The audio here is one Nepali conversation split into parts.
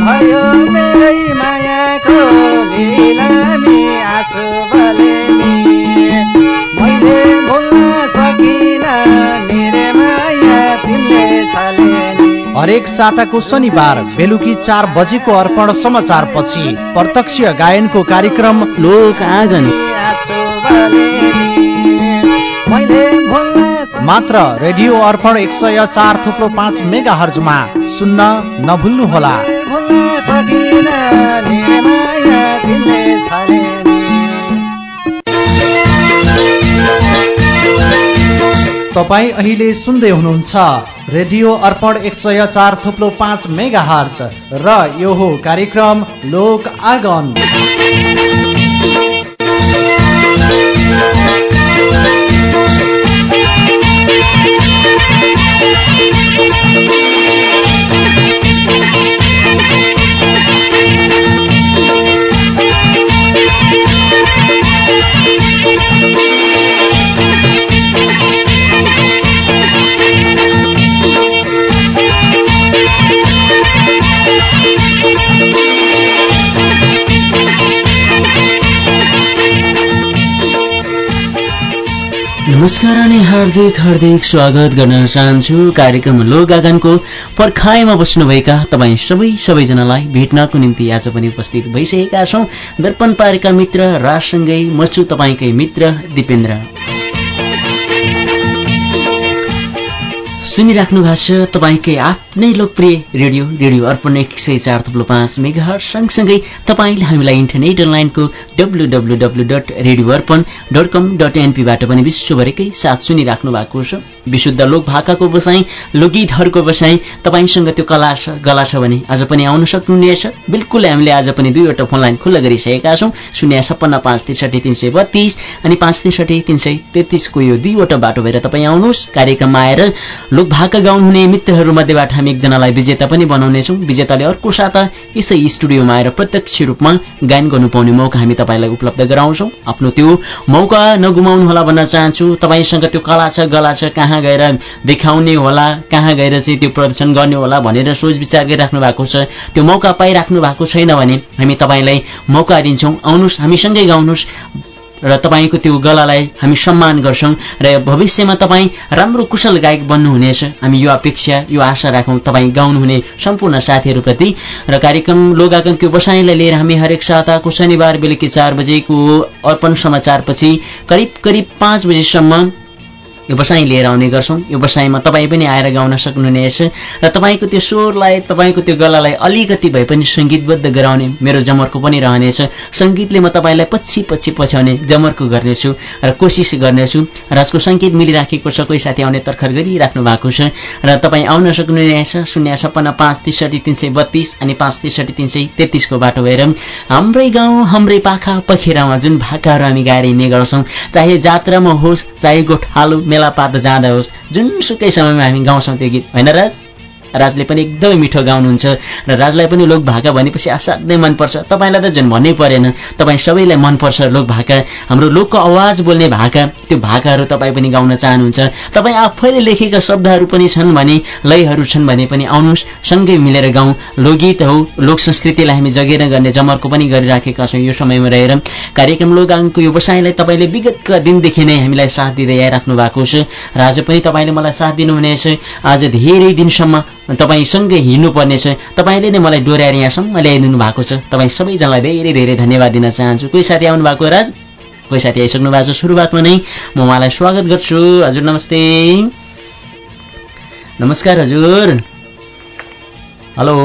भयो मेरै मायाको लिलामी आँसु बलेनी मैले भुल्न सकिन निरे माया तिमीले छलेनी। हरेक साताको शनिबार बेलुकी चार बजेको अर्पण समाचार पछि प्रत्यक्ष गायनको कार्यक्रम लोक आँगन। आँसु बलेनी मैले भुल्न मात्र रेडियो अर्पण एक सय चार थुप्रो पाँच मेगा हर्जमा सुन्न नभुल्नुहोला। तपाईँ अहिले सुन्दै हुनुहुन्छ रेडियो अर्पण एक सय चार थुप्लो पाँच मेगा हर्ज र यो हो कार्यक्रम लोक आगन। नमस्कार अनि हार्दिक हार्दिक स्वागत गर्न चाहन्छु कार्यक्रम लोगागनको पर्खाइमा बस्नुभएका तपाईँ सबै सबैजनालाई भेट्नको निम्ति आज पनि उपस्थित भइसकेका छौँ। दर्पण पारेका मित्र राजसँगै म छु तपाईँकै मित्र दिपेन्द्र। सुनिराख्नु भएको छ तपाईँकै आफ्नै लोकप्रिय रेडियो रेडियो अर्पण एक सय चार थुप्लो पाँच मेगा सँगसँगै तपाईँले हामीलाई इन्टरनेट अनलाइनको W W W dot radio Arpan dot com dot एनपीबाट पनि विश्वभरिकै साथ सुनिराख्नु भएको छ। विशुद्ध लोक भाकाको बसाई लोकगीतहरूको बसाई तपाईँसँग त्यो कला छ गला छ भने आज पनि आउन सक्नुहुनेछ। बिल्कुल हामीले आज पनि दुईवटा फोन लाइन खुल्ला गरिसकेका छौँ। शून्य छप्पन्न पाँच त्रिसठी तिन सय बत्तिस अनि पाँच त्रिसठी तिन सय तेत्तिसको यो दुईवटा बाटो भएर तपाईँ आउनुहोस्। कार्यक्रममा आएर लोक भाका गाउनुहुने मित्रहरू मध्येबाट हामी एकजनालाई विजेता पनि बनाउनेछौँ। विजेताले अर्को साता यसै स्टुडियोमा आएर प्रत्यक्ष रूपमा गायन गर्नु पाउने मौका हामी तपाईँलाई उपलब्ध गराउँछौँ। आफ्नो त्यो मौका नगुमाउनुहोला भन्न चाहन्छु। तपाईँसँग त्यो कला छ गला छ कहाँ गएर देखाउने होला कहाँ गएर चाहिँ त्यो प्रदर्शन गर्ने होला भनेर सोच विचार गरिराख्नु भएको छ। त्यो मौका पाइराख्नु भएको छैन भने हामी तपाईँलाई मौका दिन्छौँ। आउनुहोस् हामीसँगै गाउनुहोस्। र तपाईँको त्यो गलालाई हामी सम्मान गर्छौँ र भविष्यमा तपाईँ राम्रो कुशल गायक बन्नुहुनेछ। हामी यो अपेक्षा यो आशा राखौँ तपाईँ गाउनुहुने सम्पूर्ण साथीहरूप्रति। र कार्यक्रम लोगागनको बसाइलाई लिएर हामी हरेक साताको शनिबार बेलुकी चार बजेको अर्पण समाचारपछि करिब करिब पाँच बजीसम्म यो बसाइ लिएर आउने गर्छौँ। यो बसाइमा तपाईँ पनि आएर गाउन सक्नुहुनेछ र तपाईँको त्यो स्वरलाई तपाईँको त्यो गलालाई अलिकति भए पनि सङ्गीतबद्ध गराउने मेरो जमर्को पनि रहनेछ। सङ्गीतले म तपाईँलाई पछि पछि पछ्याउने जमर्को गर्नेछु र कोसिस गर्नेछु। र आजको सङ्गीत मिलिराखेको छ कोही साथी आउने तर्खर गरिराख्नु भएको छ। र तपाईँ आउन सक्नुहुनेछ शून्य छप्पन्न पाँच त्रिसठी तिन सय बत्तिस अनि पाँच त्रिसठी तिन सय तेत्तिसको बाटो भएर हाम्रै गाउँ हाम्रै पाखा पखेरामा जुन भाकाहरू हामी गाएर हिँड्ने गर्छौँ। चाहे जात्रामा होस् चाहे गोठालो मेलापात जाँदा होस् जुनसुकै समयमा हामी गाउँछौँ त्यो गीत। होइन राज? राजले पनि एकदमै मिठो गाउनुहुन्छ र राजलाई पनि लोक भाका भनेपछि असाध्यै मनपर्छ। तपाईँलाई त झन् भन्नै परेन। तपाईँ सबैलाई मनपर्छ लोक भाका हाम्रो लोकको आवाज बोल्ने भाका त्यो भाकाहरू तपाईँ पनि गाउन चाहनुहुन्छ। तपाईँ आफैले लेखेका शब्दहरू पनि छन् भने लयहरू छन् भने पनि आउनुहोस् सँगै मिलेर गाउँ। लोकगीत हो लोक संस्कृतिलाई हामी जगेर गर्ने जमर्को पनि गरिराखेका छौँ यो समयमा रहेर। कार्यक्रम लोकगानको यो व्यवसायलाई तपाईँले विगतका दिनदेखि नै हामीलाई साथ दिँदै आइराख्नु भएको छ। र आज पनि तपाईँले मलाई साथ दिनुहुनेछ। आज धेरै दिनसम्म तपाईँसँगै हिँड्नुपर्नेछ तपाईँले नै मलाई डोर्याएर यहाँसम्म ल्याइदिनु भएको छ। तपाईँ सबैजनालाई धेरै धेरै धन्यवाद दिन चाहन्छु। कोही साथी आउनु भएको राज? कोही साथी आइसक्नु भएको छ? सुरुवातमा नै म उहाँलाई स्वागत गर्छु। हजुर नमस्ते। नमस्कार हजुर। हेलो।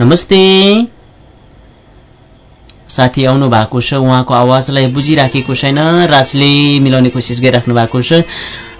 नमस्ते। साथी आउनु भएको छ उहाँको आवाजलाई बुझिराखेको छैन। राजले मिलाउने कोसिस गरिराख्नु भएको छ।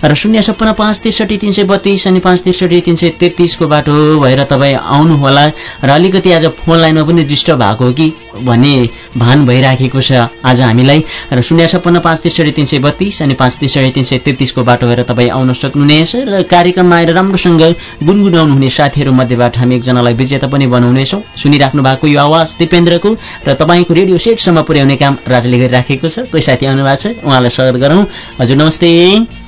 र शून्य सपन्न पाँच त्रिसठी तिन सय बत्तिस अनि पाँच त्रिसठी तिन सय तेत्तिसको बाटो भएर तपाईँ आउनुहोला। र अलिकति आज फोन लाइनमा पनि डिस्टर्ब भएको कि भन्ने भान भइराखेको छ आज हामीलाई। र शून्य सपन्न पाँच त्रिसठी तिन सय बत्तिस अनि पाँच त्रिसठी तिन सय तेत्तिसको बाटो भएर तपाईँ आउन सक्नुहुनेछ। र कार्यक्रममा आएर राम्रोसँग गुनगुनाउनु हुने साथीहरू मध्येबाट हामी एकजनालाई विजेता पनि बनाउनेछौँ। सुनिराख्नु भएको यो आवाज दिपेन्द्रको र तपाईँको रेडियो सेटसम्म पुर्याउने काम राजले गरिराखेको छ। कोही साथी आउनु भएको छ। उहाँलाई स्वागत गरौँ। हजुर नमस्ते।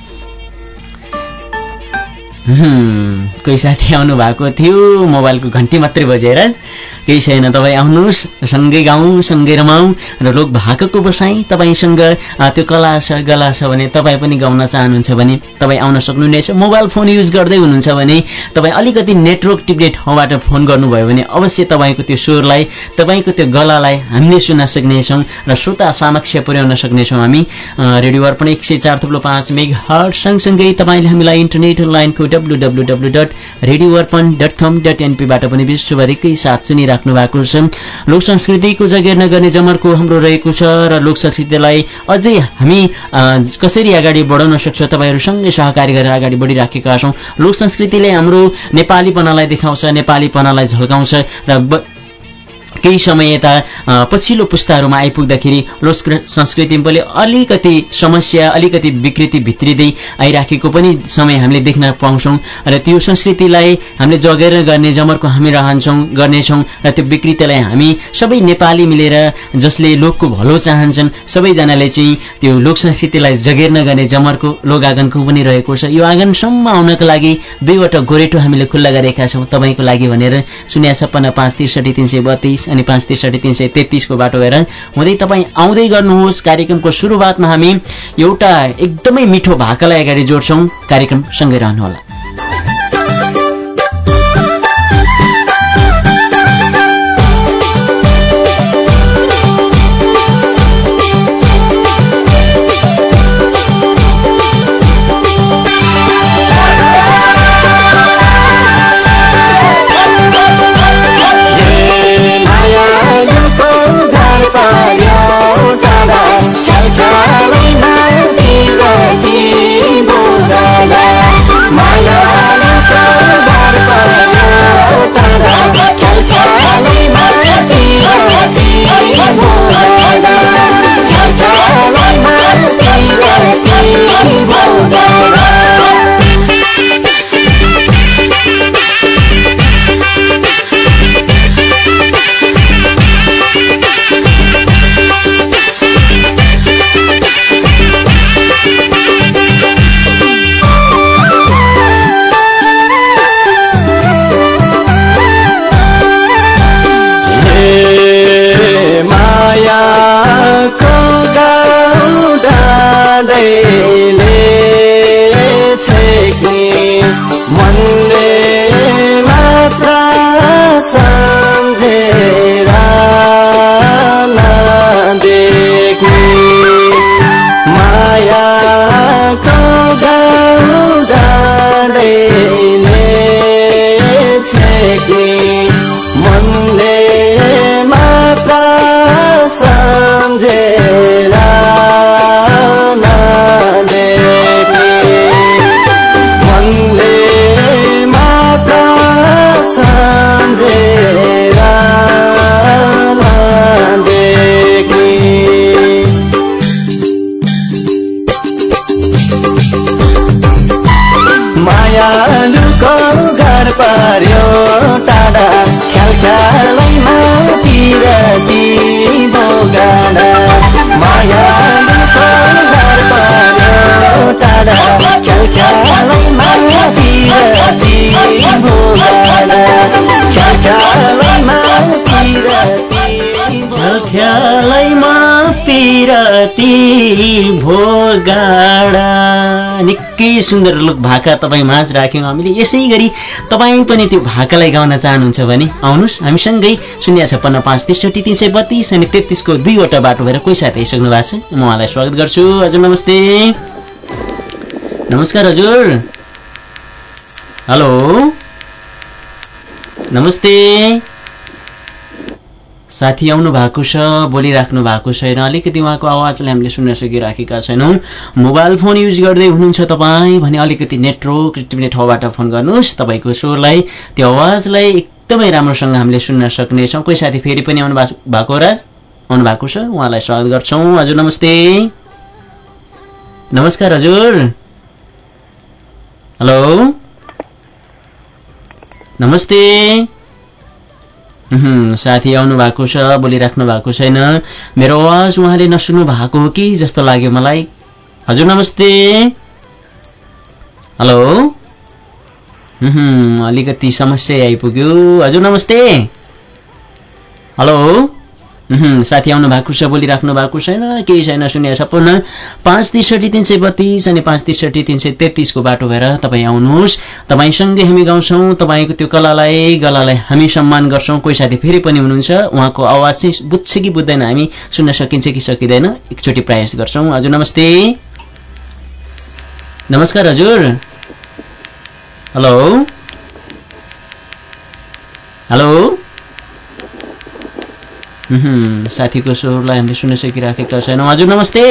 कोही साथी आउनु भएको थियो मोबाइलको घन्टी मात्रै बजेर। केही छैन तपाईँ आउनुहोस् सँगै गाउँ सँगै रमाउँ र लोक भाकाको बसाइ तपाईँसँग त्यो कला छ गला छ भने तपाईँ पनि गाउन चाहनुहुन्छ भने तपाईँ आउन सक्नुहुनेछ। मोबाइल फोन युज गर्दै हुनुहुन्छ भने तपाईँ अलिकति नेटवर्क टिप्ने ठाउँबाट फोन गर्नुभयो भने अवश्य तपाईँको त्यो स्वरलाई तपाईँको त्यो गलालाई हामीले सुन्न सक्नेछौँ र श्रोता सामक्ष पुर्याउन सक्नेछौँ हामी। रेडियो अर्पण एक सय चार थुप्रो पाँच मेग हट सँगसँगै तपाईँले हामीलाई इन्टरनेट लाइनको W dot radio Arpan dot com dot एनपीबाट पनि विश्वभरिकै साथ सुनिराख्नु भएको छ। लोक संस्कृतिको जगेर्ना गर्ने जमर्को हाम्रो रहेको छ र लोक संस्कृतिलाई अझै हामी कसरी अगाडि बढाउन सक्छ तपाईँहरूसँगै सहकारी गरेर अगाडि बढिराखेका छौँ। लोक संस्कृतिले हाम्रो नेपालीपनालाई देखाउँछ नेपालीपनालाई झल्काउँछ र केही समय यता पछिल्लो पुस्ताहरूमा आइपुग्दाखेरि लोक संस्कृति पनि अलिकति समस्या अलिकति विकृति भित्रिँदै आइराखेको पनि समय हामीले देख्न पाउँछौँ र त्यो संस्कृतिलाई हामीले जगेर गर्ने जमर्को हामी रहन्छौँ गर्नेछौँ र त्यो विकृतिलाई हामी सबै नेपाली मिलेर जसले लोकको भलो चाहन्छन् सबैजनाले चाहिँ त्यो लोक संस्कृतिलाई जगेर्न गर्ने जमर्को लोक आँगनको पनि रहेको छ। यो आँगनसम्म आउनको लागि दुईवटा गोरेटो हामीले खुल्ला गरेका छौँ। तपाईँको लागि भनेर शून्य छप्पन्न पाँच त्रिसठी तिन सय बत्तिस। अनि पाँच त्रिसठी तिन सय तेत्तिसको बाटो भएर हुँदै तपाईँ आउँदै गर्नुहोस्। कार्यक्रमको सुरुवातमा हामी एउटा एकदमै मिठो भाकालाई अगाडि जोड्छौँ। कार्यक्रम सँगै रहनुहोला। day भोगाडा। निकै सुन्दर लोक भाका तपाईँ माझ राख्यौँ हामीले। यसै गरी तपाईँ पनि त्यो भाकालाई गाउन चाहनुहुन्छ भने आउनुहोस्। हामीसँगै शून्य छप्पन्न पाँच त्रिसठी तिन सय बत्तिस अनि तेत्तिसको दुईवटा बाटो भएर कोही साथी आइसक्नु भएको छ। म उहाँलाई स्वागत गर्छु। हजुर नमस्ते। नमस्कार हजुर। हेलो। नमस्ते। साथी आउनु भएको छ बोलिराख्नु भएको छैन। अलिकति उहाँको आवाजलाई हामीले सुन्न सकिराखेका छैनौँ। मोबाइल फोन युज गर्दै हुनुहुन्छ तपाईँ भने अलिकति नेटवर्क टिप्ने ठाउँबाट फोन गर्नुहोस् तपाईँको स्वरलाई त्यो आवाजलाई एकदमै राम्रोसँग हामीले सुन्न सक्नेछौँ। कोही साथी फेरि पनि आउनु भएको- राज? आउनु भएको छ? उहाँलाई स्वागत गर्छौँ। हजुर नमस्ते। नमस्कार हजुर। हेलो। नमस्ते। साथी आउनु भएको छ बोलिराख्नु भएको छैन। मेरो आवाज उहाँले नसुन्नु भएको हो कि जस्तो लाग्यो मलाई? हजुर नमस्ते। हेलो। अलिकति समस्या आइपुग्यो। हजुर नमस्ते। हेलो। साथी आउनु भएको छ बोलिराख्नु भएको छैन केही छैन शून्य छप्पन्न पाँच त्रिसठी तिन सय बत्तिस अनि पाँच त्रिसठी तिन सय तेत्तिसको बाटो भएर तपाईँ आउनुहोस्। तपाईँसँगै हामी गाउँछौँ तपाईँको त्यो कलालाई गलालाई हामी सम्मान गर्छौँ। कोही साथी फेरि पनि हुनुहुन्छ उहाँको आवाज चाहिँ बुझ्छ कि बुझ्दैन हामी सुन्न सकिन्छ कि सकिँदैन। एकचोटि प्रयास गर्छौँ। हजुर नमस्ते। नमस्कार हजुर। हेलो। हेलो। साथीको स्वरलाई हामीले सुन्न सकिराखेका छैनौँ। हजुर नमस्ते।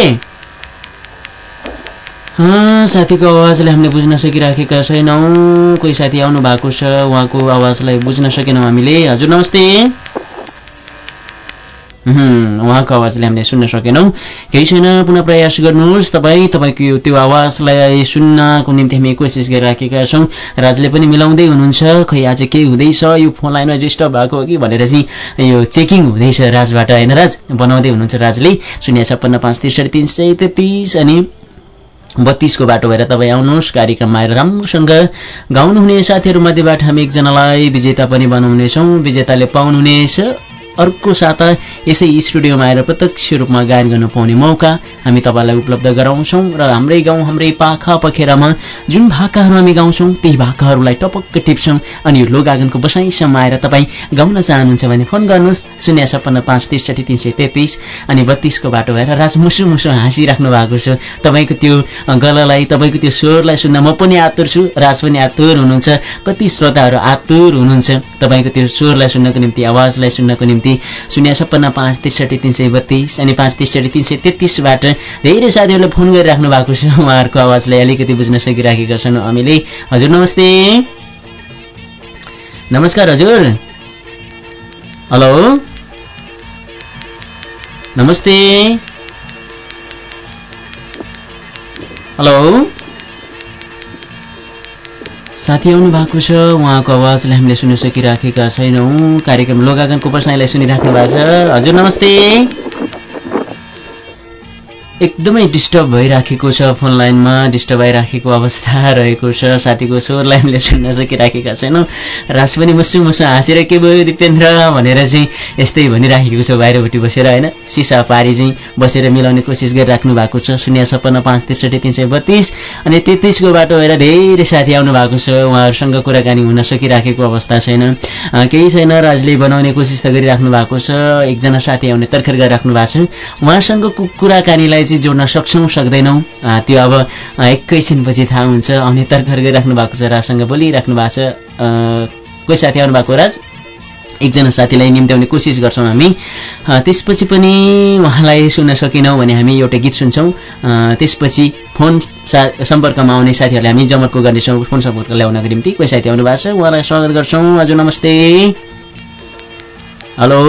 साथीको आवाजलाई हामीले बुझ्न सकिराखेका छैनौँ। कोही साथी आउनु भएको छ उहाँको आवाजलाई बुझ्न सकेनौँ हामीले। हजुर नमस्ते। उहाँको आवाजले हामीले सुन्न सकेनौँ। केही छैन पुनः प्रयास गर्नुहोस्। तपाईँ तपाईँको त्यो आवाजलाई सुन्नको निम्ति हामी कोसिस गरिराखेका छौँ। राजले पनि मिलाउँदै हुनुहुन्छ। खै आज के हुँदैछ? यो फोन लाइनमा डिस्टर्ब भएको हो कि भनेर चाहिँ यो चेकिङ हुँदैछ राजबाट। होइन राज? बनाउँदै हुनुहुन्छ राजले। शून्य छप्पन्न पाँच त्रिसठी तिन सय तेत्तिस अनि बत्तिसको बाटो भएर तपाईँ आउनुहोस्। कार्यक्रममा आएर राम्रोसँग गाउनुहुने साथीहरूमध्येबाट हामी एकजनालाई विजेता पनि बनाउनेछौँ। विजेताले पाउनुहुनेछ। अर्को साता यसै स्टुडियोमा आएर प्रत्यक्ष रूपमा गायन गर्न पाउने मौका हामी तपाईँलाई उपलब्ध गराउँछौँ र हाम्रै गाउँ हाम्रै पाखा पखेरामा जुन भाकाहरू हामी गाउँछौँ त्यही भाकाहरूलाई टपक्क टिप्छौँ अनि यो लोगागनको बसाइसम्म आएर तपाईँ गाउन चाहनुहुन्छ भने फोन गर्नुहोस् शून्य छप्पन्न पाँच त्रिसठी तिन सय तेत्तिस अनि बत्तिसको बाटो भएर राज मुसु मुसु हाँसिराख्नु भएको छ। तपाईँको त्यो गलालाई तपाईँको त्यो स्वरलाई सुन्न म पनि आतुर छु राज पनि आतुर हुनुहुन्छ कति श्रोताहरू आतुर हुनुहुन्छ। तपाईँको त्यो स्वरलाई सुन्नको निम्ति आवाजलाई सुन्नको निम्ति शून्य छप्पन्न पाँच त्रिसठी तिन सय बत्तिस अनि पाँच त्रिसठी तिन सय तेत्तिसबाट धेरै साथीहरूले फोन गरिराख्नु भएको छ। उहाँहरूको आवाजलाई अलिकति बुझ्न सकिराखेका छन् हामीले। हजुर नमस्ते। नमस्कार हजुर। हेलो। नमस्ते। हेलो। साथी आउनु भएको छ। उहाँको आवाजलाई हामीले सुन्न सकिराखेका छैनौँ। कार्यक्रम लोगागनको प्रश्नलाई सुनिराख्नु भएको छ। हजुर नमस्ते। एकदमै डिस्टर्ब भइराखेको छ फोन लाइनमा डिस्टर्ब भइराखेको अवस्था रहेको छ। साथीको स्वरलाई हामीले सुन्न सकिराखेका छैनौँ। रास पनि मुसु मुसु हाँसेर के भयो दिपेन्द्र? भनेर चाहिँ यस्तै भनिराखेको छ बाहिरपट्टि बसेर होइन? सिसा पारी चाहिँ बसेर मिलाउने कोसिस गरिराख्नु भएको छ। शून्य छप्पन्न पाँच त्रिसठी तिन सय बत्तिस अनि तेत्तिसको बाटो भएर धेरै साथी आउनु भएको छ। उहाँहरूसँग कुराकानी हुन सकिराखेको अवस्था छैन। केही छैन। राजले बनाउने कोसिस त गरिराख्नु भएको छ। एकजना साथी आउने तर्खर गरिराख्नु भएको छ। उहाँसँगको कुराकानीलाई चाहिँ जोड्न सक्छौँ सक्दैनौँ। त्यो अब एकैछिनपछि थाहा हुन्छ। आउने तर्खर गरिराख्नु भएको छ राजसँग बोलिराख्नु भएको छ। कोही साथी आउनु भएको राज? एकजना साथीलाई निम्त्याउने कोसिस गर्छौँ हामी। त्यसपछि पनि उहाँलाई सुन्न सकेनौँ भने हामी एउटा गीत सुन्छौँ। त्यसपछि फोन सा सम्पर्कमा आउने साथीहरूलाई हामी जमर्को गर्नेछौँ फोन सम्पर्क ल्याउनको निम्ति। कोही साथी आउनु भएको छ? उहाँलाई स्वागत गर्छौँ। हजुर नमस्ते। हेलो।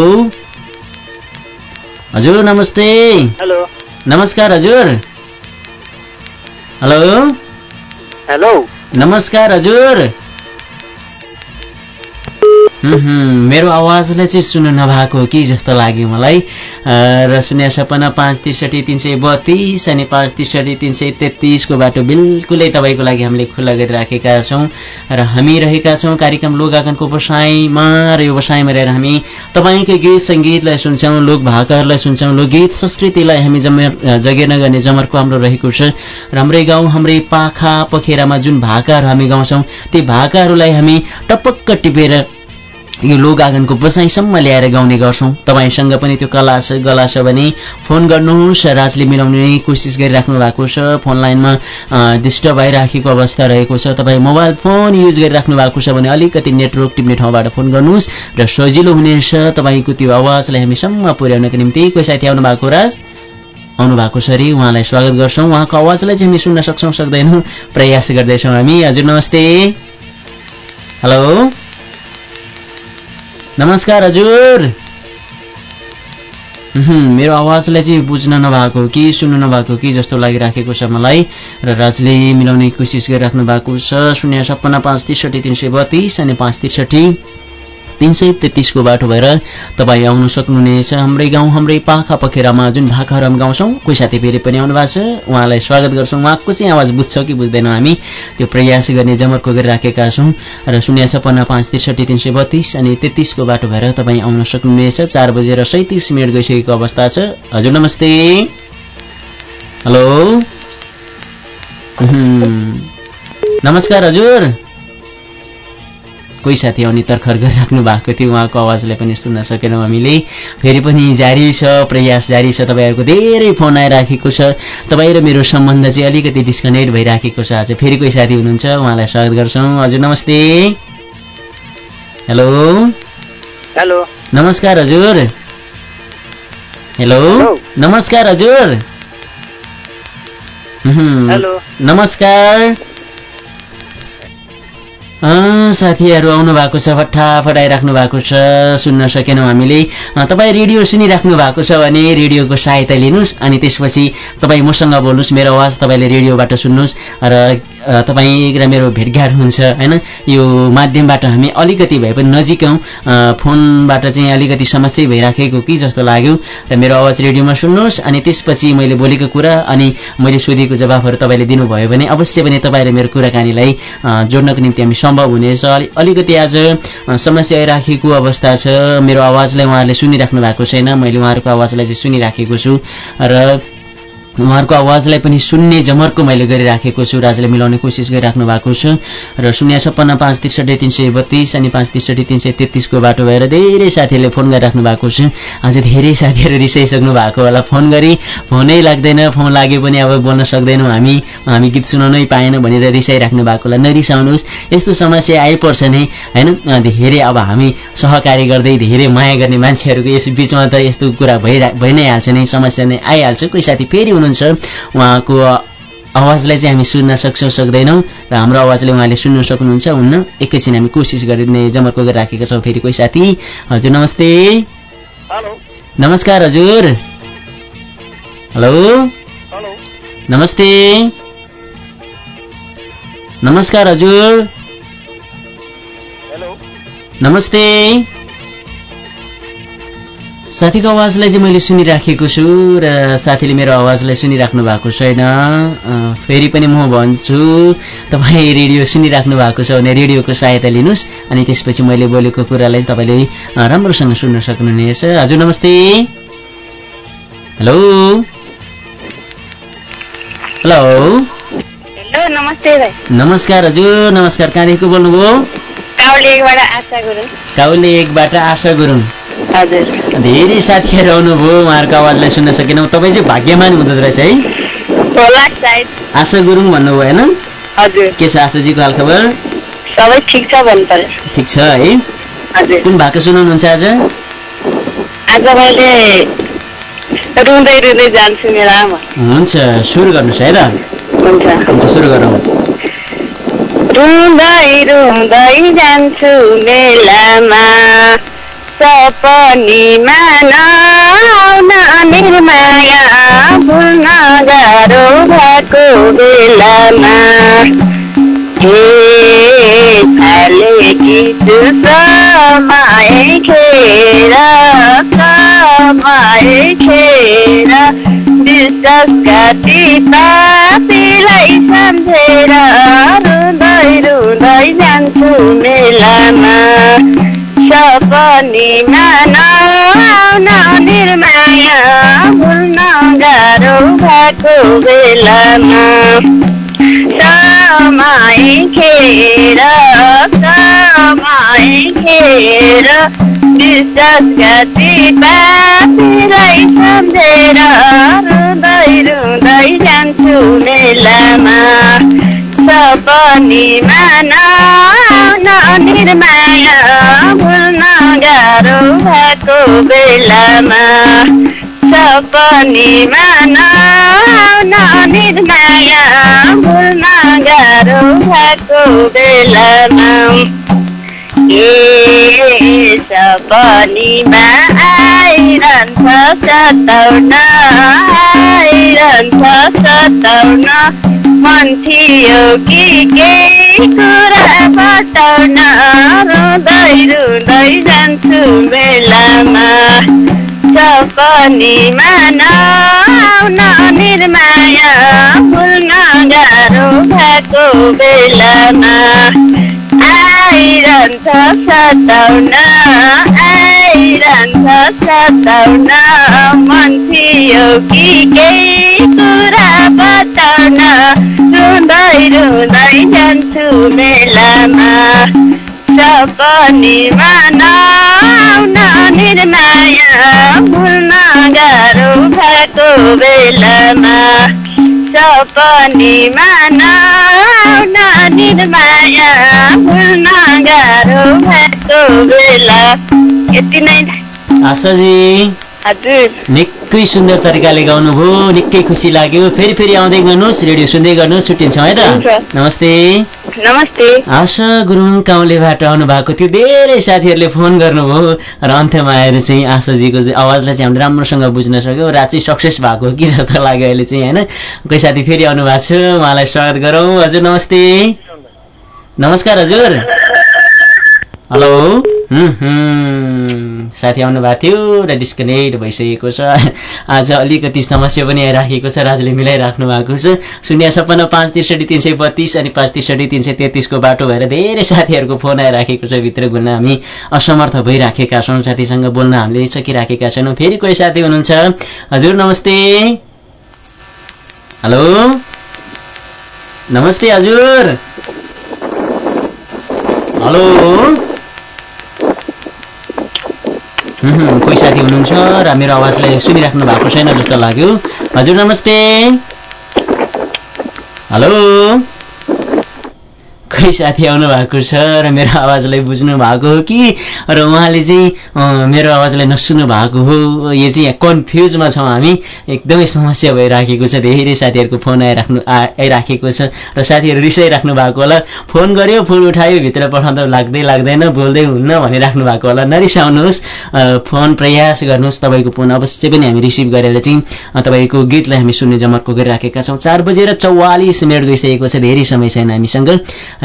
हजुर नमस्ते। हेलो। नमस्कार हजुर। हेलो हेलो नमस्कार हजुर। मेरो आवाजलाई चाहिँ सुन्नु नभएको कि जस्तो लाग्यो मलाई? र शून्य सपन्न पाँच त्रिसठी तिन सय बत्तिस अनि पाँच त्रिसठी तिन सय तेत्तिसको बाटो बिल्कुलै तपाईँको लागि हामीले खुल्ला गरिराखेका छौँ। र हामी रहेका छौँ कार्यक्रम लोगागनको बसाइमा र यो बसाइमा रहेर हामी तपाईँकै गीत सङ्गीतलाई सुन्छौँ लोक भाकाहरूलाई सुन्छौँ लोकगीत संस्कृतिलाई हामी जमेर जगेर्ना गर्ने जमर्को हाम्रो रहेको छ। र हाम्रै गाउँ हाम्रै पाखा पखेरामा जुन भाकाहरू हामी गाउँछौँ ती भाकाहरूलाई हामी टपक्क टिपेर यो लोक आँगनको बसाइसम्म ल्याएर गाउने गर्छौँ। तपाईँसँग पनि त्यो कला छ गला छ भने फोन गर्नुहोस्। राजले मिलाउने कोसिस गरिराख्नु भएको छ। फोन लाइनमा डिस्टर्ब भइराखेको अवस्था रहेको छ। तपाईँ मोबाइल फोन युज गरिराख्नु भएको छ भने अलिकति नेटवर्क टिप्ने ठाउँबाट फोन गर्नुहोस् र सजिलो हुनेछ तपाईँको त्यो आवाजलाई हामीसम्म पुर्याउनको निम्ति। कोही साथी आउनु भएको राज? आउनु भएको छ अरे। उहाँलाई स्वागत गर्छौँ। उहाँको आवाजलाई चाहिँ हामी सुन्न सक्छौँ सक्दैनौँ। प्रयास गर्दैछौँ हामी। हजुर नमस्ते। हेलो? नमस्कार हजुर। मेरो आवाजलाई चाहिँ बुझ्न नभएको कि सुन्नु नभएको कि जस्तो लागिराखेको छ मलाई र राजले मिलाउने कोसिस गरिराख्नु भएको छ। शून्य छप्पन्न पाँच त्रिसठी तिन सय बत्तिस अनि पाँच त्रिसठी। तिन सय तेत्तिसको बाटो भएर तपाईँ आउन सक्नुहुनेछ। हाम्रै गाउँ हाम्रै पाखा पखेरामा जुन भाकाहरू हामी गाउँछौँ कोही साथी फेरि पनि आउनु भएको छ। उहाँलाई स्वागत गर्छौँ। उहाँको चाहिँ आवाज बुझ्छ कि बुझ्दैनौँ हामी। त्यो प्रयास गर्ने जमर्को गरिराखेका छौँ। र शून्य छपन्न पाँच त्रिसठी तिन सय बत्तिस अनि तेत्तिसको बाटो भएर तपाईँ आउन सक्नुहुनेछ। चार बजेर सैँतिस मिनट गइसकेको अवस्था छ। हजुर नमस्ते। हेलो। नमस्कार हजुर। कोही साथी आउने तर्खर गरिराख्नु भएको थियो। उहाँको आवाजलाई पनि सुन्न सकेनौँ हामीले। फेरि पनि जारी छ प्रयास जारी छ। तपाईँहरूको धेरै फोन आइराखेको छ। तपाईँ र मेरो सम्बन्ध चाहिँ अलिकति डिस्कनेक्ट भइराखेको छ। आज फेरि कोही साथी हुनुहुन्छ। उहाँलाई स्वागत गर्छौँ। हजुर नमस्ते। हेलो। हेलो। नमस्कार हजुर। हेलो। नमस्कार हजुर। हेलो। नमस्कार। साथीहरू आउनु भएको छ फटाफट आइराख्नु भएको छ सुन्न सकेनौँ हामीले। तपाईँ रेडियो सुनिराख्नु भएको छ भने रेडियोको सहायता लिनुहोस् अनि त्यसपछि तपाईँ मसँग बोल्नुहोस् मेरो आवाज तपाईँले रेडियोबाट सुन्नुहोस् र तपाईँ र मेरो भेटघाट हुन्छ होइन? यो माध्यमबाट हामी अलिकति भए पनि नजिकौँ फोनबाट चाहिँ अलिकति समस्या भइराखेको कि जस्तो लाग्यो। र मेरो आवाज रेडियोमा सुन्नुहोस् अनि त्यसपछि मैले बोलेको कुरा अनि मैले सोधेको जवाफहरू तपाईँले दिनुभयो भने अवश्य पनि तपाईँले मेरो कुराकानीलाई जोड्नको निम्ति हामी सम्भव हुनेछ। अलिकति आज समस्या आइराखेको अवस्था छ। मेरो आवाजलाई उहाँहरूले सुनिराख्नु भएको छैन। मैले उहाँहरूको आवाजलाई चाहिँ सुनिराखेको छु। र उहाँहरूको आवाजलाई पनि सुन्ने जमर्को मैले गरिराखेको छु। राजले मिलाउने कोसिस गरिराख्नु भएको छ। र शून्य छप्पन्न पाँच त्रिसठी तिन सय बत्तिस अनि पाँच त्रिसठी तिन सय तेत्तिसको बाटो भएर धेरै साथीहरूले फोन गरिराख्नु भएको छ। आज धेरै साथीहरू रिसाइसक्नु भएको होला। फोन गरी फोनै लाग्दैन। फोन लाग्यो पनि अब बोल्न सक्दैनौँ हामी। हामी गीत सुनाउनै पाएनौँ भनेर रिसाइराख्नु भएको होला। नरिसाउनुहोस्। यस्तो समस्या आइपर्छ नै। होइन? धेरै अब हामी सहकारी गर्दै धेरै माया गर्ने मान्छेहरूको यस बिचमा त यस्तो कुरा भइरह भइ नै हाल्छ नै। समस्या नै आइहाल्छ। कोही साथी फेरि हुनु हुनुहुन्छ? उहाँको आवाजलाई चाहिँ हामी सुन्न सक्छौँ सक्दैनौँ र हाम्रो आवाजले उहाँले सुन्नु सक्नुहुन्छ हुन्न। एकैछिन हामी कोसिस गर्ने जमर्को गरिराखेका छौँ। फेरि कोही साथी? हजुर नमस्ते। नमस्कार हजुर। हेलो। नमस्ते। नमस्कार हजुर। नमस्ते। साथीको आवाजलाई चाहिँ मैले सुनिराखेको छु र साथीले मेरो आवाजलाई सुनिराख्नु भएको छैन। फेरि पनि म भन्छु तपाईँ रेडियो सुनिराख्नु भएको छ भने रेडियोको सहायता लिनुहोस् अनि त्यसपछि मैले बोलेको कुरालाई तपाईँले राम्रोसँग सुन्न सक्नुहुनेछ। हजुर नमस्ते। हेलो। हेलो। नमस्ते नमस्कार हजुर नमस्कार। कहाँदेखिको बोल्नुभयो? काउले एकबाट आशा गुरुङ। धेरै साथीहरू आउनुभयो उहाँहरूको आवाजलाई सुन्न सकेनौँ। तपाईँ चाहिँ भाग्यमान हुँदो रहेछ है? आशा गुरुङ भन्नुभयो होइन? हजुर। के छ आशाजीको हालखबर? सबै ठिक छ भन्नु पर्यो ठिक छ है। कुन भाका सुनाउनुहुन्छ आज? आज मैले रुँदै रुँदै जान्छु मेरो आमा। हुन्छ सुरु गर्नुहोस् है हुन्छ। हुन्छ सुरु गरौँ। रुँदै रुँदै जान्छु मेलामा। सपनीमा नआउन निर्माया भुल्न गाह्रो भएको बेलामा। हे थाले गीत समाए खेर समाए खेर। विश्वासका पापीलाई सम्झेर रुँदै रुँदै जान्छु मेलामा। सपनीमा नआउन निर्माया भुल्न गाह्रो भएको बेलामा। समय खेर समय खेर विश्वासघाती पापीलाई सम्झेर रुँदै रुँदै जान्छु मेलामा। सपनीमा नआउन निर्माया भुल्न गाह्रो भएको बेलामा सपनीमा निर्माया भुल्न गाह्रो भएको बेलामा ए सपनीमा आइरहन्छ सताउन आइरहन्छ सताउन मन थियो कि के कुरा बताउन रुँदै रुँदै जान्छु बेलामा सपनीमा नआउन निर्माया भुल्न गाह्रो भएको बेलामा आइरहन्छ सताउन आइरहन्छ सताउन मन थियो कि केही कुरा बताउन रुँदै रुँदै जान्छु बेलामा सपनीमा नआउन निर्माया भुल्न गाह्रो भएको बेलामा सपनीमा निर्माया भुल्न गाह्रो भएको बेला। यति नै। आशाजी। निकै सुन्दर तरिकाले गाउनुभयो निकै खुसी लाग्यो। फेरि फेरि आउँदै गर्नुहोस् रेडियो सुन्दै गर्नुहोस् छुट्टिन्छौँ है। त? नमस्ते। नमस्ते। आशा गुरुङ काउलेबाट आउनु भएको थियो धेरै साथीहरूले फोन गर्नुभयो। र अन्त्यमा आएर चाहिँ आशाजीको चाहिँ आवाजलाई चाहिँ हामीले राम्रोसँग बुझ्न सक्यौँ। र चाहिँ सक्सेस भएको कि जस्तो लाग्यो अहिले चाहिँ होइन? कोही साथी फेरि आउनु भएको छ उहाँलाई स्वागत गरौँ। हजुर नमस्ते। नमस्कार हजुर। हेलो। साथी आउनु भएको थियो र डिस्कनेक्ट भइसकेको छ। आज अलिकति समस्या पनि आइराखेको छ राजुले मिलाइराख्नु भएको छ। शून्य छप्पन्न पाँच त्रिसठी तिन सय बत्तिस अनि पाँच त्रिसठी तिन सय तेत्तिसको बाटो भएर धेरै साथीहरूको फोन आइराखेको छ भित्र घुम्न हामी असमर्थ भइराखेका छौँ। साथीसँग बोल्न हामीले सकिराखेका छैनौँ। फेरि कोही साथी हुनुहुन्छ? हजुर नमस्ते। हेलो। नमस्ते हजुर। हेलो हुँ, कोही साथी हुनुहुन्छ र मेरो आवाजलाई सुनिराख्नु भएको छैन जस्तो लाग्यो। हजुर नमस्ते। हेलो। कोही साथी आउनु भएको छ र मेरो आवाजलाई बुझ्नु भएको हो कि? र उहाँले चाहिँ मेरो आवाजलाई नसुन्नु भएको हो। यो चाहिँ यहाँ कन्फ्युजमा छौँ हामी। एकदमै समस्या भइराखेको छ। धेरै साथीहरूको फोन आइराख्नु आइराखेको छ। र साथीहरू रिसाइराख्नु भएको होला। फोन गऱ्यो फोन उठायो भित्र पठाउँदा लाग्दै लाग्दैन बोल्दै हुन्न भनिराख्नु भएको होला। नरिसाउनुहोस्। फोन प्रयास गर्नुहोस् तपाईँको फोन। अवश्य पनि हामी रिसिभ गरेर चाहिँ तपाईँको गीतलाई हामी सुन्ने जमर्को गरिराखेका छौँ। चार बजेर चौवालिस मिनट गइसकेको छ। धेरै समय छैन हामीसँग।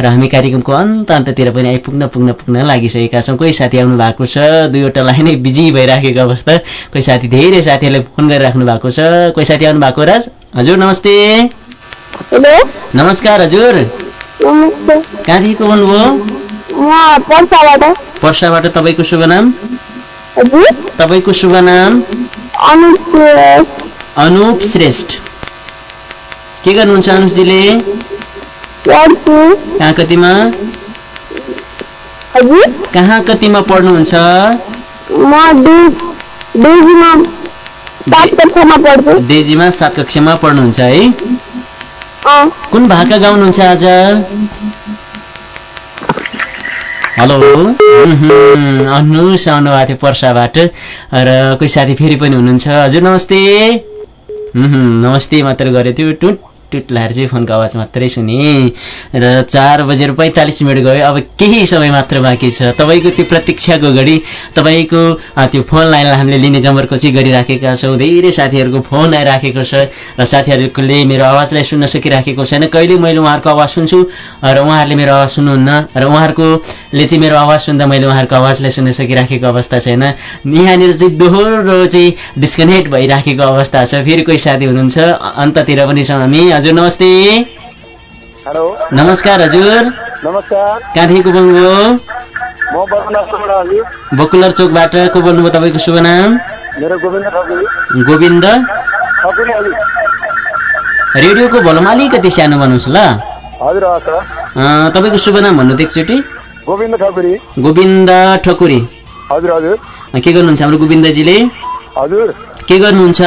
र हामी कार्यक्रमको अन्त अन्ततिर पनि आइपुग्न पुग्न पुग्न लागिसकेका छौँ। कोही साथी आउनु भएको छ? दुईवटा लाइनै बिजी भइराखेको अवस्था। कोही साथी धेरै साथीहरूले फोन गरिराख्नु भएको छ। कोही साथी आउनु भएको राज? हजुर नमस्ते। हेलो। नमस्कार हजुर। बोल्नुभयो म पर्साबाट। तपाईँको शुभ नाम? तपाईँको शुभ नाम? अनुप श्रेष्ठ। के गर्नुहुन्छ अनुपजीले? कहाँ कतिमा? हजुर? कहाँ कतिमा पढ्नुहुन्छ? डेजीमा सात कक्षामा पढ्नुहुन्छ है? कुन भाका गाउनुहुन्छ आज? हेलो। अनुस आउनुभएको थियो पर्साबाट। र कोही साथी फेरि पनि हुनुहुन्छ। हजुर नमस्ते। नमस्ते मात्र गरेको थियो। टुट। टुट लाएर चाहिँ फोनको आवाज मात्रै सुने। र चार बजेर पैँतालिस मिनट गयो। अब केही समय मात्र बाँकी छ। तपाईँको त्यो प्रतीक्षाको घडी तपाईँको त्यो फोन लाइनलाई हामीले लिने जमर्को चाहिँ गरिराखेका छौँ। धेरै साथीहरूको फोन आइराखेको छ र साथीहरूले मेरो आवाजलाई सुन्न सकिराखेको छैन। कहिले मैले उहाँहरूको आवाज सुन्छु र उहाँहरूले मेरो आवाज सुन्नुहुन्न? र उहाँहरूकोले चाहिँ मेरो आवाज सुन्दा मैले उहाँहरूको आवाजलाई सुन्न सकिराखेको अवस्था छैन। यहाँनिर चाहिँ दोहोरो चाहिँ डिस्कनेक्ट भइराखेको अवस्था छ। फेरि कोही साथी हुनुहुन्छ। अन्ततिर पनि छौँ हामी। हजुर नमस्ते। हेलो। नमस्कार हजुर। नमस्कार। कहाँदेखिको बोल्नुभयो बकुलर चोकबाट को बोल्नुभयो तपाईँको शुभ नाम? मेरो गोविन्द रेडियोको भोलुम अलिकति सानो भन्नुहोस् ल। हजुर तपाईँको शुभ नाम भन्नु त एकचोटि। गोविन्द ठकुरी। गोविन्द ठकुरी। हजुर हजुर। के गर्नुहुन्छ हाम्रो गोविन्दजीले? हजुर। के गर्नुहुन्छ?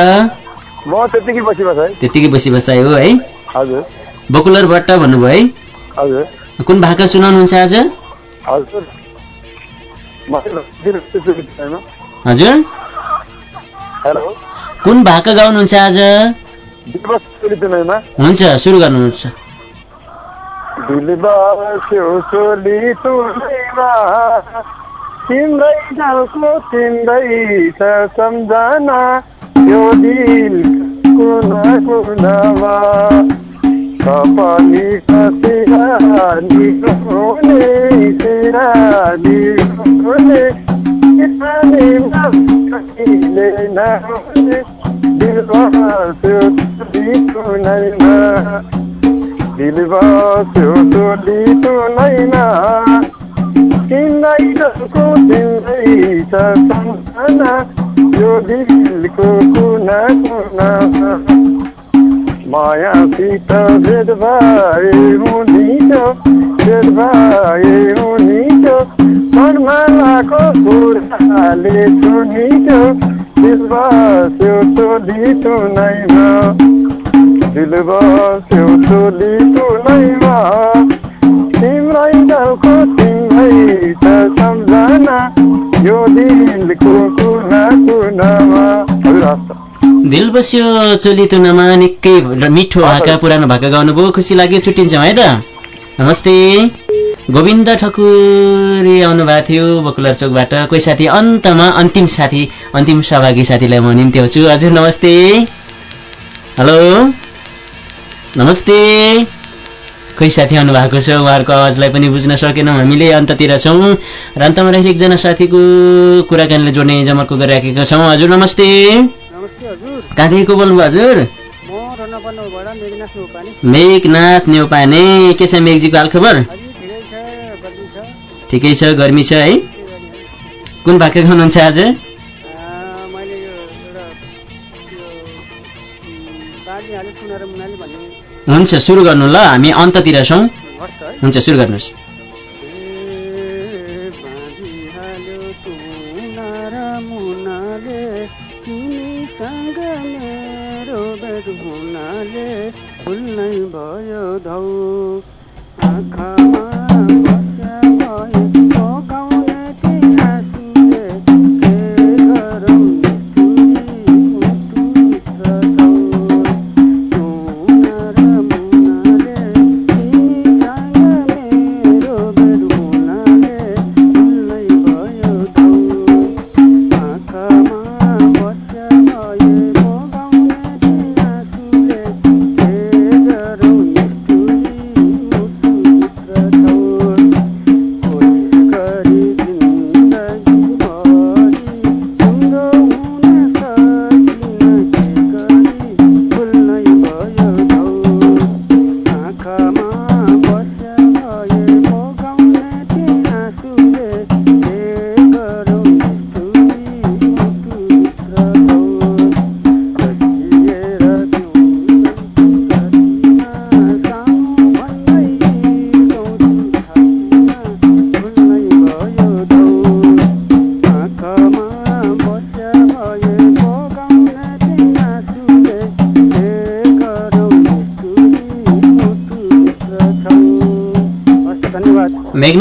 त्यत्तिकै बसी बसाइ हो है? हजुर। बकुलर भट्ट भन्नुभयो है? हजुर। कुन भाका सुनाउनुहुन्छ आज? हजुर। कुन भाका गाउनुहुन्छ आज? हुन्छ सुरु गर्नुहुन्छ यो दिन कुन कुनमा कपाली कतिरा निकोले तेरा निकोले किसानी कतिले नहोले दिलबासु दिसु दिलबा दिलबासु तो नैना छ सम्झना यो दिलको कुना कुनामा मायासित भेद भए हुनेछ भेद भए हुनेछ मनमालाको कुराले सुनिन्छ दिल बस्यो टोली टुनैमा टोली टुनैमा सम्झना यो दिलको कुना कुनामा। दिल बस्यो चोली तुनामा निकै मिठो भाका पुरानो भाका गाउनुभयो। खुसी लाग्यो छुट्टिन्छौँ है त। नमस्ते। गोविन्द ठकुरी आउनुभएको थियो बकुलर चोकबाट। कोही साथी अन्तमा अन्तिम साथी अन्तिम सहभागी साथीलाई म निम्त्याउँछु हजुर नमस्ते। हेलो। नमस्ते। कोही साथी आउनु भएको छ? उहाँहरूको आवाजलाई पनि बुझ्न सकेनौँ। हामीले अन्ततिर छौँ। र अन्तमा रहेको एकजना साथीको कुराकानीले जोड्ने जमर्को गरिराखेका छौँ। हजुर नमस्ते। कहाँदेखिको बोल्नुभयो हजुर? मेघनाथ उपाने मेघनाथ नेउपाने के छ मेघजीको हालखबर ठिकै छ गर्मी छ। है? कुन भाका गाउनुहुन्छ आज? हुन्छ सुरु गर्नु ल हामी अन्ततिर छौँ। हुन्छ सुरु गर्नुहोस्।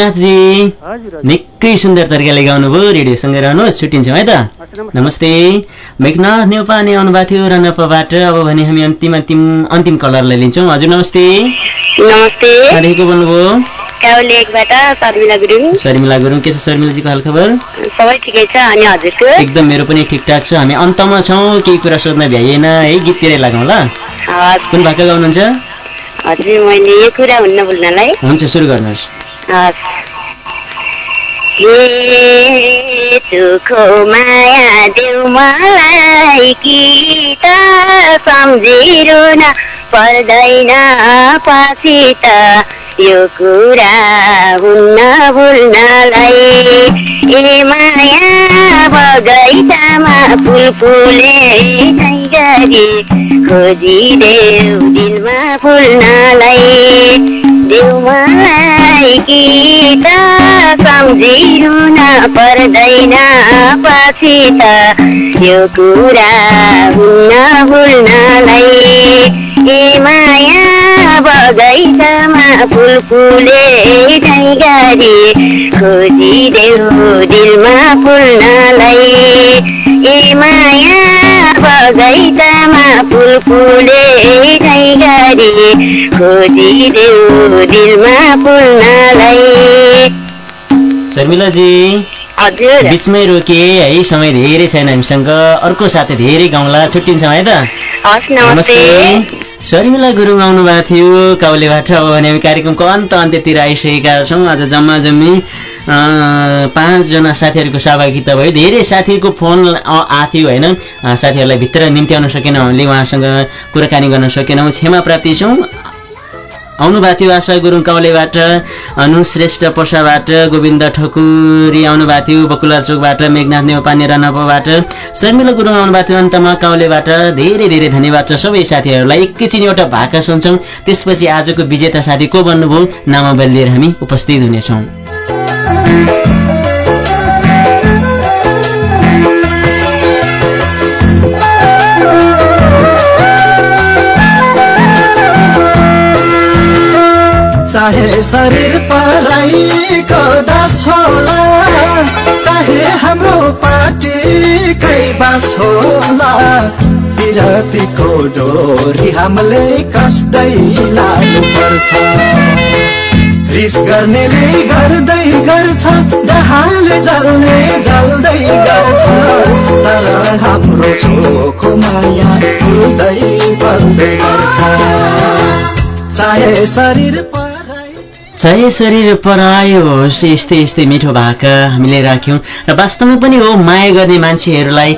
हजुर निकै सुन्दर तरिकाले गाउनुभयो रेडियोसँगै रहनुहोस् छुट्टिन्छौँ है त? नमस्ते। मेघनाथ नेउपाने आउनुभएको थियो रनपबाट अब भने हामी अन्तिम अन्तिम अन्तिम कलरलाई लिन्छौँ। हजुर नमस्ते। नमस्ते। बोल्नुभयो? शर्मिला गुरुङ। के छ शर्मिलाजीको हालखबर सबै ठिकै छ अनि हजुरको? एकदम मेरो पनि ठिकठाक छ। हामी अन्तमा छौँ केही कुरा सोध्न भ्याइएन है? गीततिरै लागौँ ल। कुन भाका गाउनुहुन्छ? हजुर मैले यो कुरा हुन्न बोल्नलाई। हुन्छ सुरु गर्नुहोस्। सुखो माया देऊ मलाई कि त सम्झिरुन पर्दैन पछि त यो कुरा हुन्न भुल्नलाई ए माया बगैँचामा फुल फुले गरी खोजिदेऊ दिलमा फुल्नलाई। देऊ मलाई त सम्झिरुन पर्दैन पछि त यो कुरा हुन्न भुल्नलाई ए माया बगैँचामा फुल फुले गरी खोजिदेऊ दिलमा फुल्नलाई। ए माया बगैँचामा फुल फुले गरी खोजिदेऊ दिलमा फुल्नलाई। शर्मिलाजी हजुर। बिचमै रोके है समय धेरै छैन हामीसँग। अर्को साथी धेरै गाउँला छुट्टिन्छौँ है त। हस् नमस्ते। शर्मिला गुरुङ आउनु भएको थियो काउलेबाट अब भने हामी कार्यक्रमको अन्त अन्त्यतिर आइसकेका छौँ। आज जम्मा जम्मी पाँचजना साथीहरूको सहभागिता भयो। धेरै साथीहरूको फोन आथ्यो होइन? अँ, साथीहरूलाई भित्र निम्त्याउन सकेनौँ हामीले उहाँसँग कुराकानी गर्न सकेनौँ। क्षमा प्राप्ति छौँ। आउनुभएको थियो आशा गुरुङ काउलेबाट अनुश्रेष्ठ पर्साबाट गोविन्द ठकुरी आउनुभएको थियो बकुला चोकबाट मेघनाथ नेउपाने रनपबाट शर्मिला गुरुङ आउनुभएको थियो अन्तमा काउलेबाट धेरै धेरै धन्यवाद छ सबै साथीहरूलाई। एकैछिन एउटा भाका सुन्छौँ त्यसपछि आजको विजेता साथी को बन्नुभयो नामावली लिएर हामी उपस्थित हुनेछौँ। चाहे शरीर पराईको दास होला चाहे हाम्रो पार्टीकै बास होला विरतीको डोरी हामीले कस्दै लानुपर्छ। रिस गर्नेले गर्दै गर्छ डहाले जल्ने जल्दै गर्छ। तर हाम्रो छोको माया बल्दै गर्छ। चाहे शरीर चाहे शरीर परायो होस् यस्तै यस्तै मिठो भाका हामीले राख्यौँ। र वास्तवमा पनि हो माया गर्ने मान्छेहरूलाई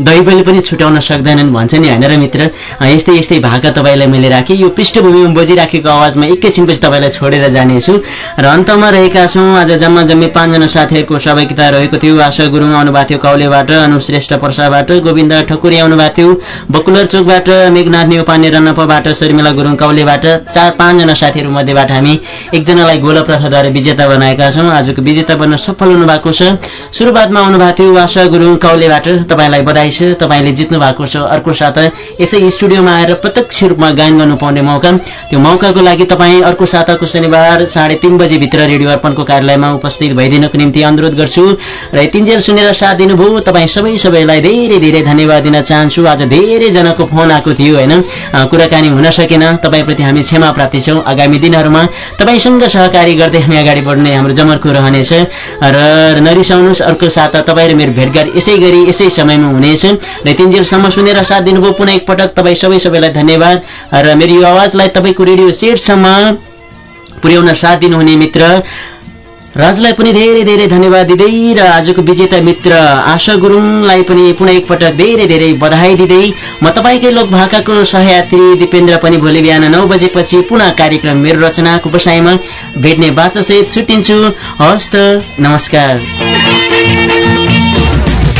दैवले पनि छुट्याउन सक्दैनन् भन्छ नि होइन र मित्र? यस्तै यस्तै भाका तपाईँलाई मैले राखेँ। यो पृष्ठभूमिमा बजिराखेको आवाजमा एकैछिनपछि तपाईँलाई छोडेर जानेछु। र अन्तमा रहेका छौँ आज जम्मा जम्मी पाँचजना साथीहरूको सहभागिता रहेको थियो। आशा गुरुङ आउनुभएको थियो काउलेबाट अनुश्रेष्ठ पर्साबाट गोविन्द ठकुरी आउनुभएको थियो। बकुलर चोकबाट मेघनाथ नेउपाने रनपबाट शर्मिला गुरुङ काउलेबाट चार पाँचजना साथीहरू मध्येबाट हामी एकजनालाई गोल प्रथाद्वारा विजेता बनाएका छौँ। आजको विजेता बन्न सफल हुनुभएको छ। सुरुवातमा आउनुभएको थियो आशा गुरुङ काउलेबाट। तपाईँलाई बधाई छ। तपाईँले जित्नु भएको छ अर्को साता। यसै स्टुडियोमा आएर प्रत्यक्ष रूपमा गायन गर्नु पाउने मौका। त्यो मौकाको लागि तपाईँ अर्को साताको शनिबार साढे तिन बजीभित्र रेडियो अर्पणको कार्यालयमा उपस्थित भइदिनको निम्ति अनुरोध गर्छु। र यतिन्जेल सुनेर साथ दिनुभयो। तपाईँ सबै सबैलाई धेरै धेरै धन्यवाद दिन चाहन्छु। आज धेरैजनाको फोन आएको थियो होइन? कुराकानी हुन सकेन। तपाईँप्रति हामी क्षमा प्राप्ति छौँ। आगामी दिनहरूमा तपाईँसँग सहकारी गर्दै हामी अगाडि बढ्ने हाम्रो जमर्को रहनेछ र नरिसाउनुहोस् अर्को साता तपाईँ र मेरो भेटघाट यसै गरी यसै समयमा हुनेछ। र तिनजेलसम्म सुनेर साथ दिनुभयो। पुनः एकपटक तपाईँ सबै सबैलाई धन्यवाद। र मेरो यो आवाजलाई तपाईँको रेडियो सेटसम्म पुर्याउन साथ दिनुहुने मित्र राजलाई पनि धेरै धेरै धन्यवाद दिँदै र आजको विजेता मित्र आशा गुरुङलाई पनि पुनः एकपटक धेरै धेरै बधाई दिँदै म तपाईँकै लोक भाकाको सहयात्री दिपेन्द्र पनि भोलि बिहान नौ बजेपछि पुनः कार्यक्रम मेरो रचनाको बसाइमा भेट्ने बाचासहित छुट्टिन्छु। हस् त नमस्कार।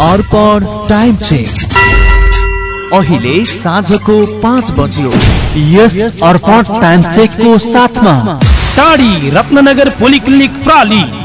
Arpan time change. अहिले साँझको पाँच बज्यो। यस अर्पण टाइम चेकको साथमा टाढी रत्ननगर पोलिक्लिनिक प्राली।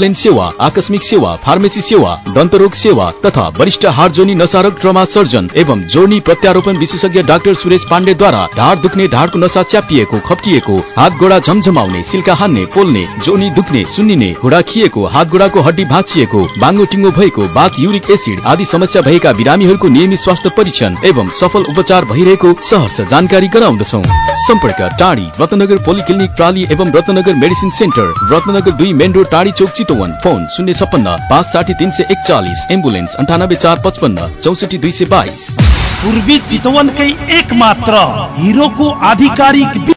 सेवा आकस्मिक सेवा फार्मेसी सेवा दन्तरोग सेवा तथा वरिष्ठ हार्ट जोनी नशारोग ट्रमा सर्जन एवं जोर्नी प्रत्यारोपण विशेषज्ञ डाक्टर सुरेश पाण्डेद्वारा ढाड दुख्ने ढाडको नसा च्यापिएको खप्टिएको हात गोडा झमझमाउने सिल्का हान्ने पोल्ने जोनी दुख्ने सुन्निने घुँडा खिएको हात गोडाको हड्डी भाँचिएको बाङ्गो टिङ्गो भएको बाथ युरिक एसिड आदि समस्या भएका बिरामीहरूको नियमित स्वास्थ्य परीक्षण एवं सफल उपचार भइरहेको सहर्ष जानकारी गराउँदछौ। सम्पर्क टाढी रत्नगर पोलिक्लिनिक प्राली एवं रत्नगर मेडिसिन सेन्टर रत्नगर दुई मेन रोड टाढी चौक चितवन फोन शून्य छप्पन्न पाँच साठी तिन सय एकचालिस एम्बुलेन्स अन्ठानब्बे चार पचपन्न चौसठी दुई सय बाइस। पूर्वी चितवनकै एक मात्र हिरोको आधिकारिक